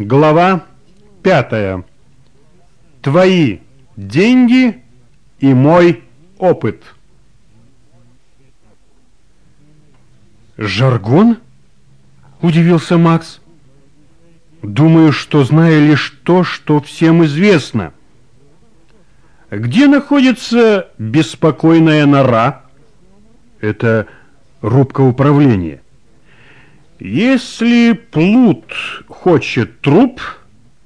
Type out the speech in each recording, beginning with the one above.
Глава пятая. Твои деньги и мой опыт. «Жаргон?» — удивился Макс. «Думаю, что знаю лишь то, что всем известно. Где находится беспокойная нора?» «Это рубка управления». «Если Плут хочет труп,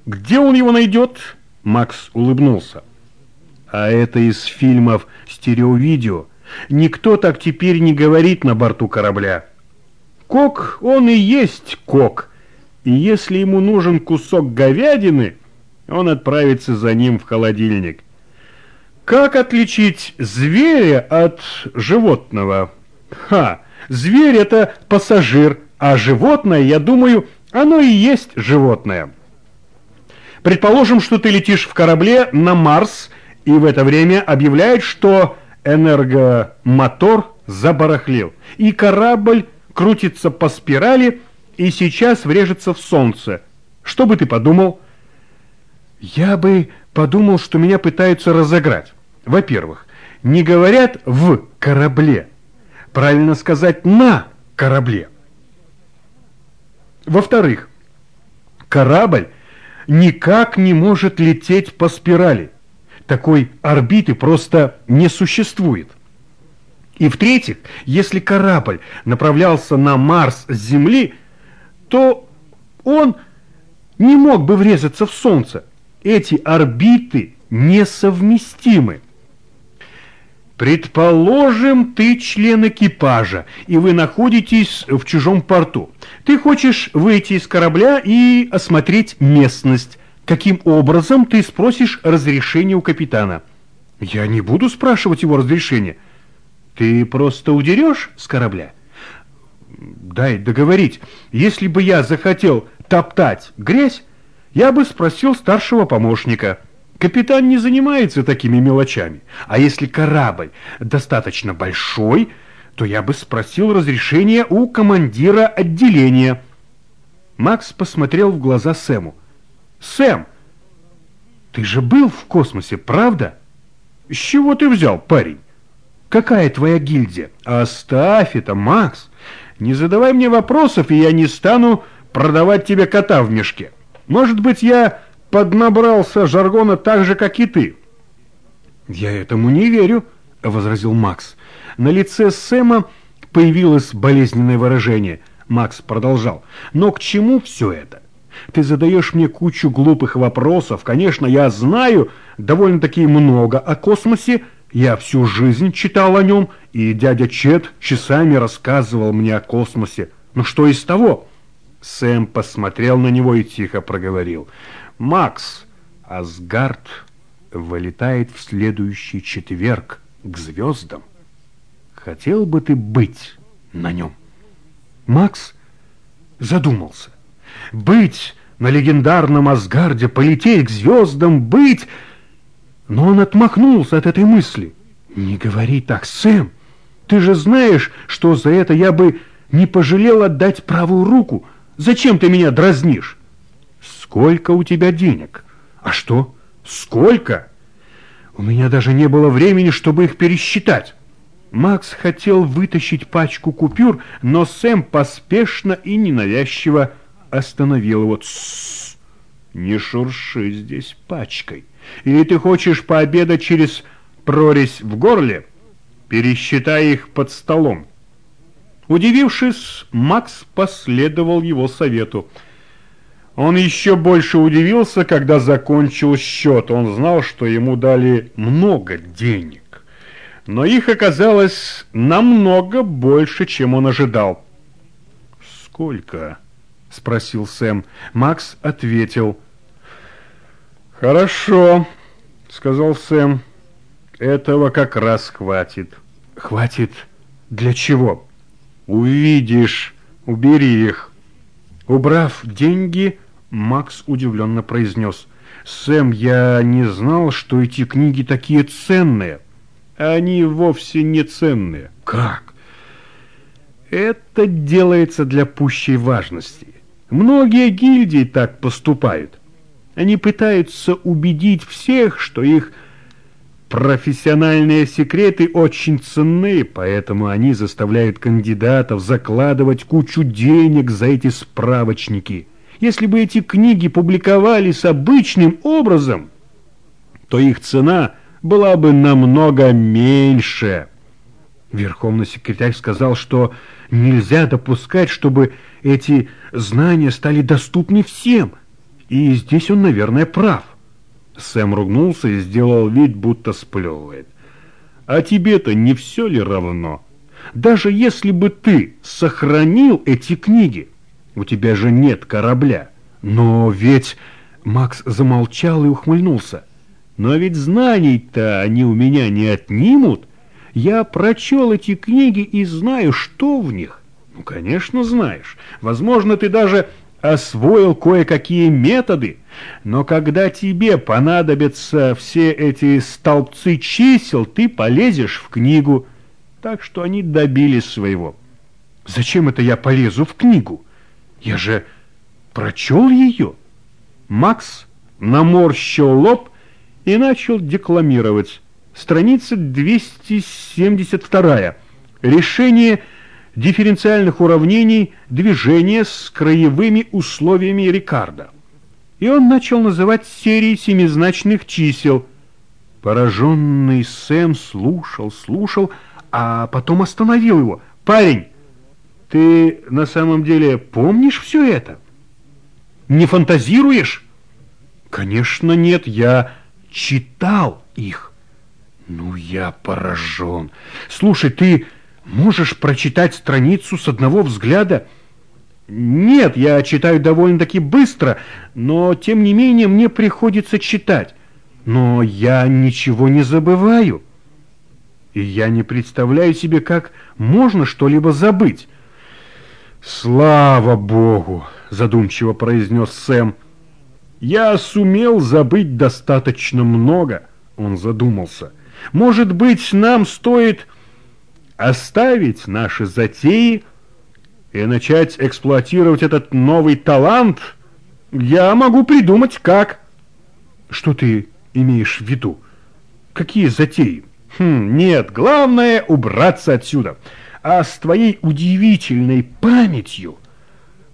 где он его найдет?» Макс улыбнулся. «А это из фильмов стереовидео. Никто так теперь не говорит на борту корабля. Кок, он и есть кок. И если ему нужен кусок говядины, он отправится за ним в холодильник. Как отличить зверя от животного? Ха, зверь это пассажир, а животное, я думаю, оно и есть животное. Предположим, что ты летишь в корабле на Марс, и в это время объявляют, что энергомотор забарахлил, и корабль крутится по спирали и сейчас врежется в солнце. Что бы ты подумал? Я бы подумал, что меня пытаются разыграть. Во-первых, не говорят «в корабле», правильно сказать «на корабле». Во-вторых, корабль никак не может лететь по спирали. Такой орбиты просто не существует. И в-третьих, если корабль направлялся на Марс с Земли, то он не мог бы врезаться в Солнце. Эти орбиты несовместимы. Предположим, ты член экипажа, и вы находитесь в чужом порту. Ты хочешь выйти из корабля и осмотреть местность. Каким образом ты спросишь разрешение у капитана? Я не буду спрашивать его разрешения. Ты просто удерешь с корабля? Дай договорить. Если бы я захотел топтать грязь, я бы спросил старшего помощника. Капитан не занимается такими мелочами. А если корабль достаточно большой, то я бы спросил разрешения у командира отделения. Макс посмотрел в глаза Сэму. «Сэм, ты же был в космосе, правда?» «С чего ты взял, парень?» Какая твоя гильдия? Оставь это, Макс. Не задавай мне вопросов, и я не стану продавать тебе кота в мешке. Может быть, я поднабрался жаргона так же, как и ты. Я этому не верю, возразил Макс. На лице Сэма появилось болезненное выражение. Макс продолжал. Но к чему все это? Ты задаешь мне кучу глупых вопросов. Конечно, я знаю довольно-таки много о космосе, я всю жизнь читал о нем, и дядя Чет часами рассказывал мне о космосе. Но что из того? Сэм посмотрел на него и тихо проговорил. «Макс, Асгард вылетает в следующий четверг к звездам. Хотел бы ты быть на нем?» Макс задумался. «Быть на легендарном Асгарде, полететь к звездам, быть...» Но он отмахнулся от этой мысли. «Не говори так, Сэм! Ты же знаешь, что за это я бы не пожалел отдать правую руку. Зачем ты меня дразнишь?» «Сколько у тебя денег?» «А что? Сколько?» «У меня даже не было времени, чтобы их пересчитать». Макс хотел вытащить пачку купюр, но Сэм поспешно и ненавязчиво остановил его. «Тссс! Не шурши здесь пачкой!» Или ты хочешь пообедать через прорезь в горле? Пересчитай их под столом. Удивившись, Макс последовал его совету. Он еще больше удивился, когда закончил счет. Он знал, что ему дали много денег. Но их оказалось намного больше, чем он ожидал. «Сколько?» — спросил Сэм. Макс ответил — «Хорошо», — сказал Сэм. «Этого как раз хватит». «Хватит для чего?» «Увидишь. Убери их». Убрав деньги, Макс удивленно произнес. «Сэм, я не знал, что эти книги такие ценные». «Они вовсе не ценные». «Как?» «Это делается для пущей важности». Многие гильдии так поступают. Они пытаются убедить всех, что их профессиональные секреты очень ценны, поэтому они заставляют кандидатов закладывать кучу денег за эти справочники. Если бы эти книги публиковались обычным образом, то их цена была бы намного меньше. Верховный секретарь сказал, что нельзя допускать, чтобы эти знания стали доступны всем. И здесь он, наверное, прав. Сэм ругнулся и сделал вид, будто сплевывает. А тебе-то не все ли равно? Даже если бы ты сохранил эти книги, у тебя же нет корабля. Но ведь... Макс замолчал и ухмыльнулся. Но ведь знаний-то они у меня не отнимут. Я прочел эти книги и знаю, что в них. Ну, конечно, знаешь. Возможно, ты даже освоил кое-какие методы, но когда тебе понадобятся все эти столбцы чисел, ты полезешь в книгу. Так что они добились своего. Зачем это я полезу в книгу? Я же прочел ее. Макс наморщил лоб и начал декламировать. Страница 272. Решение дифференциальных уравнений движения с краевыми условиями Рикардо. И он начал называть серии семизначных чисел. Пораженный Сэм слушал, слушал, а потом остановил его. «Парень, ты на самом деле помнишь все это? Не фантазируешь?» «Конечно нет, я читал их». «Ну, я поражен. Слушай, ты можешь прочитать страницу с одного взгляда?» «Нет, я читаю довольно-таки быстро, но, тем не менее, мне приходится читать. Но я ничего не забываю. И я не представляю себе, как можно что-либо забыть». «Слава Богу!» — задумчиво произнес Сэм. «Я сумел забыть достаточно много», — он задумался. «Может быть, нам стоит оставить наши затеи и начать эксплуатировать этот новый талант, я могу придумать как. Что ты имеешь в виду? Какие затеи? Хм, нет, главное убраться отсюда. А с твоей удивительной памятью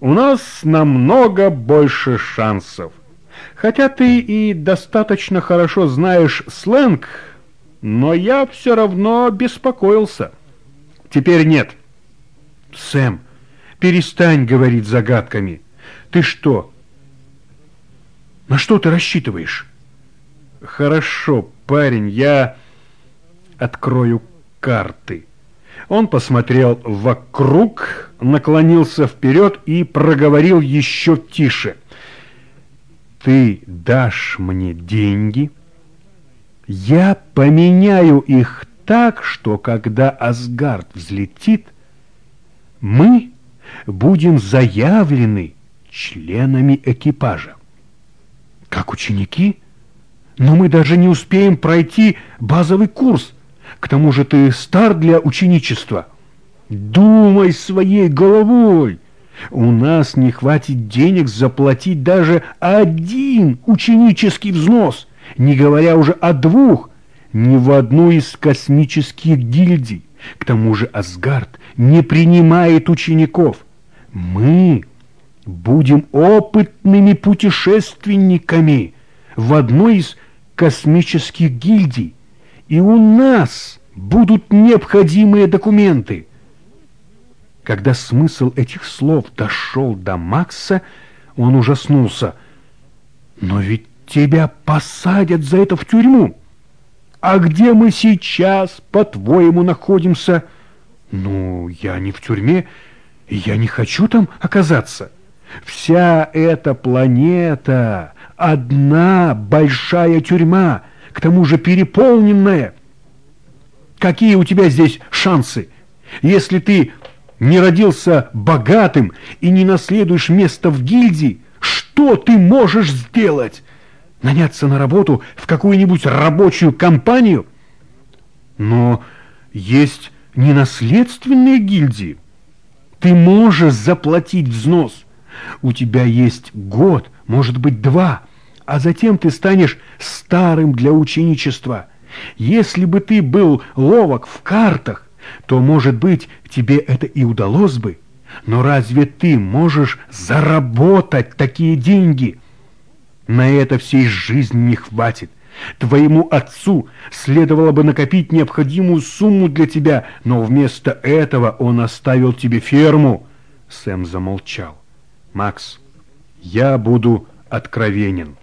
у нас намного больше шансов. Хотя ты и достаточно хорошо знаешь сленг, но я все равно беспокоился. Теперь нет. Сэм, перестань говорить загадками. Ты что? На что ты рассчитываешь? Хорошо, парень, я открою карты. Он посмотрел вокруг, наклонился вперед и проговорил еще тише. Ты дашь мне деньги, я поменяю их так, что когда Асгард взлетит, мы будем заявлены членами экипажа. Как ученики? Но мы даже не успеем пройти базовый курс. К тому же ты стар для ученичества. Думай своей головой. У нас не хватит денег заплатить даже один ученический взнос, не говоря уже о двух, ни в одну из космических гильдий. К тому же Асгард не принимает учеников. Мы будем опытными путешественниками в одной из космических гильдий, и у нас будут необходимые документы. Когда смысл этих слов дошел до Макса, он ужаснулся. «Но ведь тебя посадят за это в тюрьму!» А где мы сейчас, по-твоему, находимся? Ну, я не в тюрьме, я не хочу там оказаться. Вся эта планета — одна большая тюрьма, к тому же переполненная. Какие у тебя здесь шансы, если ты не родился богатым и не наследуешь место в гильдии? Что ты можешь сделать? наняться на работу в какую-нибудь рабочую компанию. Но есть ненаследственные гильдии. Ты можешь заплатить взнос, У тебя есть год, может быть, два, а затем ты станешь старым для ученичества. Если бы ты был ловок в картах, то, может быть, тебе это и удалось бы. Но разве ты можешь заработать такие деньги? На это всей жизни не хватит. Твоему отцу следовало бы накопить необходимую сумму для тебя, но вместо этого он оставил тебе ферму. Сэм замолчал. Макс, я буду откровенен.